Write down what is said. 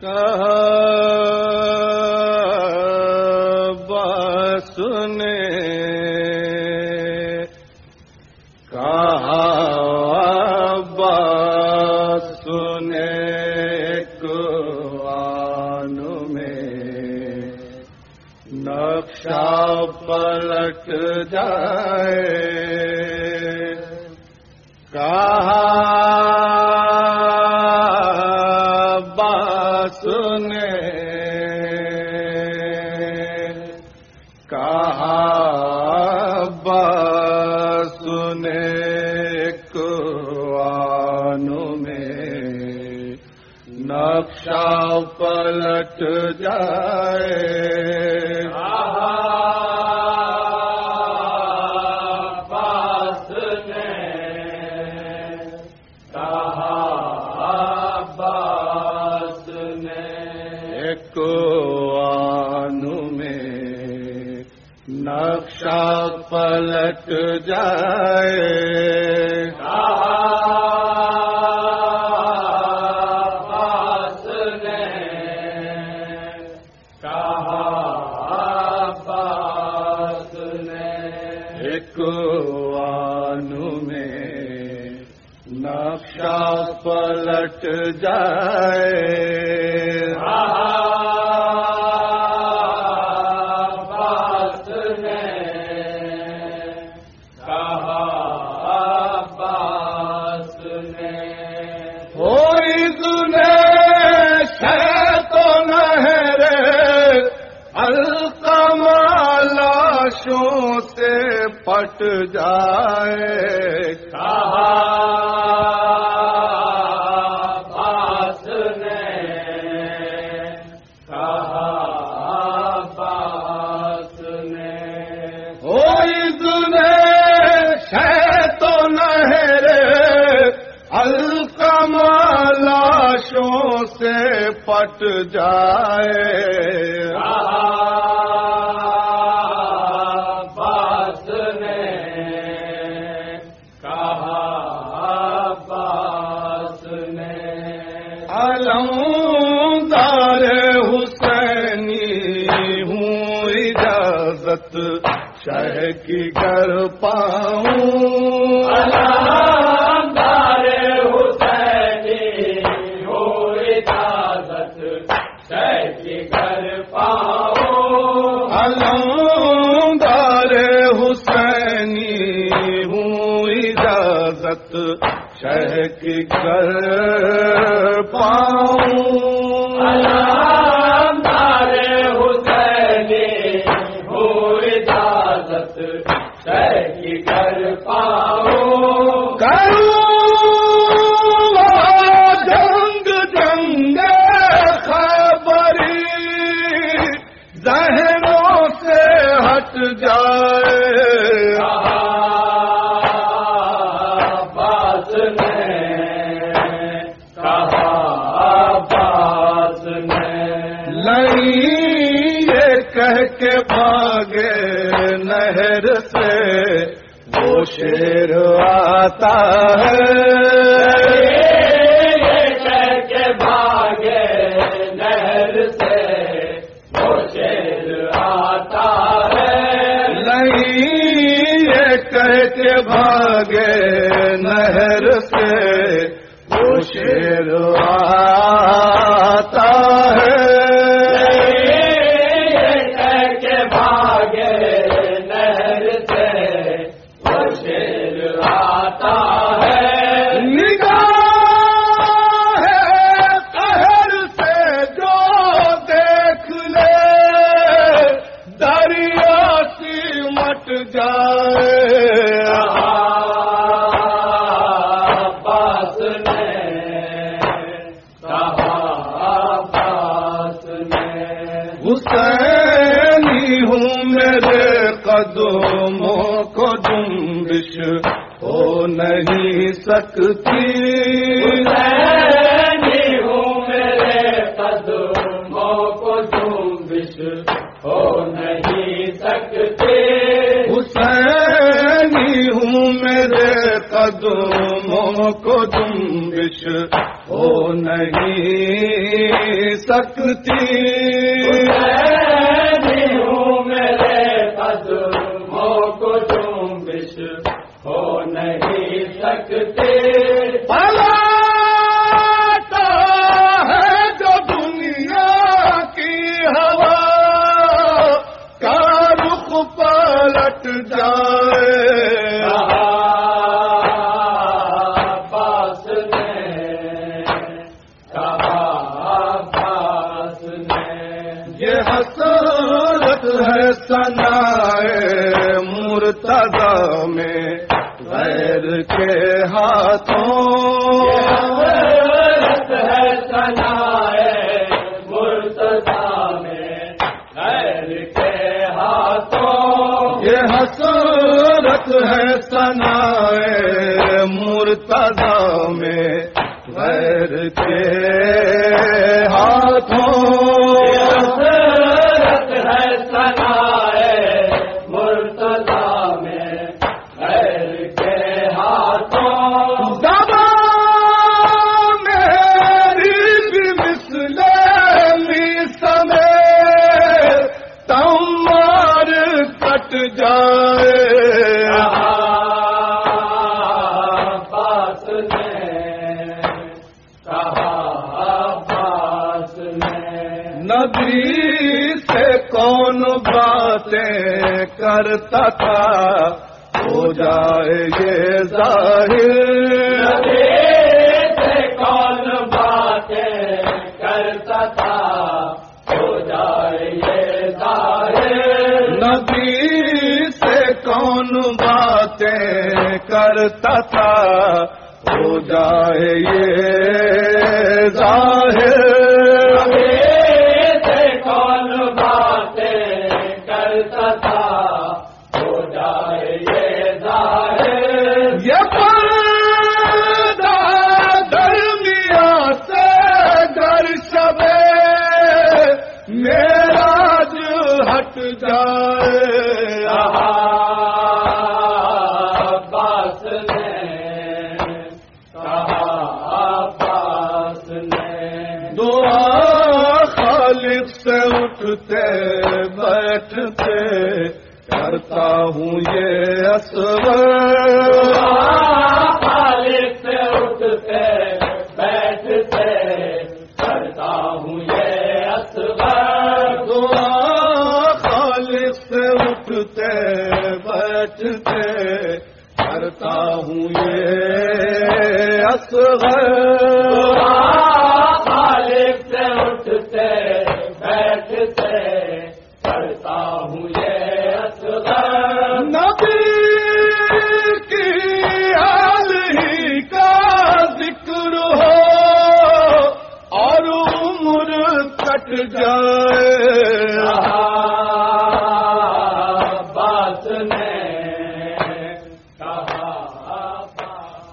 کہا سنے۔ نقشہ پلٹ جائے۔ سنے کہا با سنے کان میں نقشہ پلٹ جائے ایک میں نقشہ پلٹ جائے۔ باس القمالاشوں سے پٹ جائے۔ کہا باس نے کہا باس نے۔ ہوئی سنے تو نہرے القمالاشوں سے پٹ جائے۔ کی کر پاؤں۔ دار حسینی ہو اجازت کی کر پاؤ علم دار حسینی ہوں اجازت شہ کی کر پاؤں۔ دار سے وہ شیر آتا ہے۔ کے بھاگے نہر سے وہ شیر آتا ہے نہیں یہ کہہ کے بھاگے نہر سے وہ شیر آتا نہیں سکتی۔ ہوں میرے قدموں کو جنبش ہو نہیں سکتے حسینی ہوں میرے قدموں کو جنبش۔ ہو نہیں سکتی۔ جائے ہے سنائے مرتضی میں غیر کے ہاتھوں۔ ہے سنائے ہے سنا باتیں کرتا تھا ہو جائے یہ ظاہر۔ کون باتیں کرتا تھا ہو جائے یہ ظاہر۔ نبی سے کون باتیں کرتا تھا ہو جائے یہ ظاہر۔ اٹھتے بیٹھتے کرتا ہوں یہ اصور خالق سے اٹھتے بیٹھتے کرتا ہوں یہ اصغر۔ دعا خالق سے اٹھتے بیٹھتے کرتا ہوں یہ اصغر۔